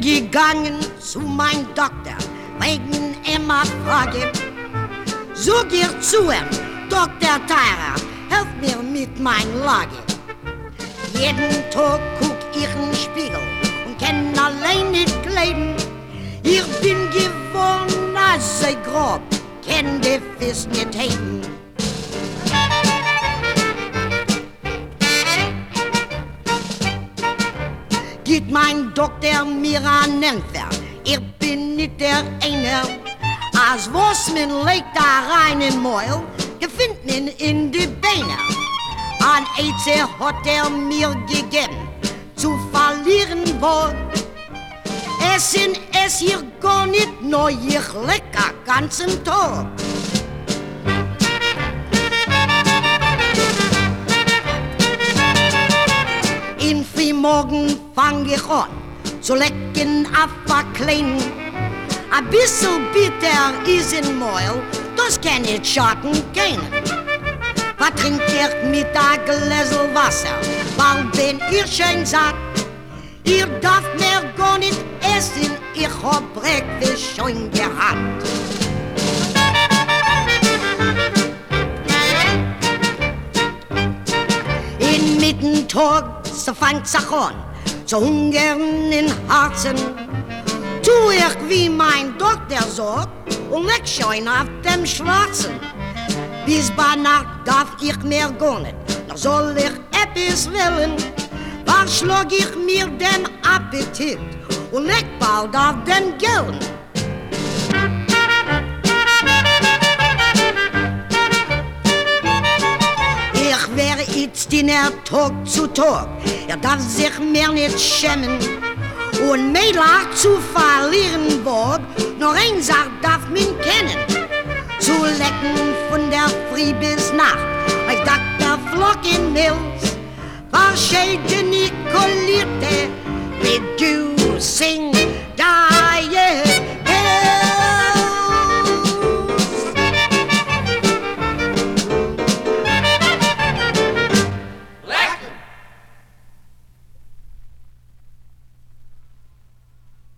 gegangen zu mein Doktor, wegen immer Frage. Sag ihr zu ihm, Dr. Tyra, helf mir mit mein Lage. Jeden Tag guck ich in den Spiegel und kann allein nicht leben. Ich bin geworden als sei grob, kann die Fist nicht heben. Gibt mein Doktor mir an Entfer, ich bin nicht der eine. Als was man legt da rein in Meul, gefindt man in die Beine. An Eize hat er mir gegeben, zu verlieren wohl. Es sind es hier gar nicht nur ich lecker ganzen Tag. In Frühmorgen fang ich an, zu lecken auf a klein. Bissel bitter is in Meul, das kann nicht schaden keinen. Was trink ich mit a Gläsel Wasser, weil bin ich schön satt. Ihr darf mir gar nicht essen, ich hab Breakfast schon gehabt. In Mittentag, so sich an, so hungern in Herzen. Tu ich, wie mein Doktor sagt, und leg schon auf dem Schwarzen. Bis bei Nacht darf ich mehr nicht, noch soll ich etwas willen. Verschlag ich mir den Appetit und leg bald auf den Gillen. Jetzt in der Tag zu Tag, er darf sich mehr nicht schämen. Und Mädler zu verlieren wog, nur ein Sache darf man kennen. Zu lecken von der Früh bis Nacht, ich Dr. Flock in Mills, verschiedene wie du singst.